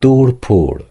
torpor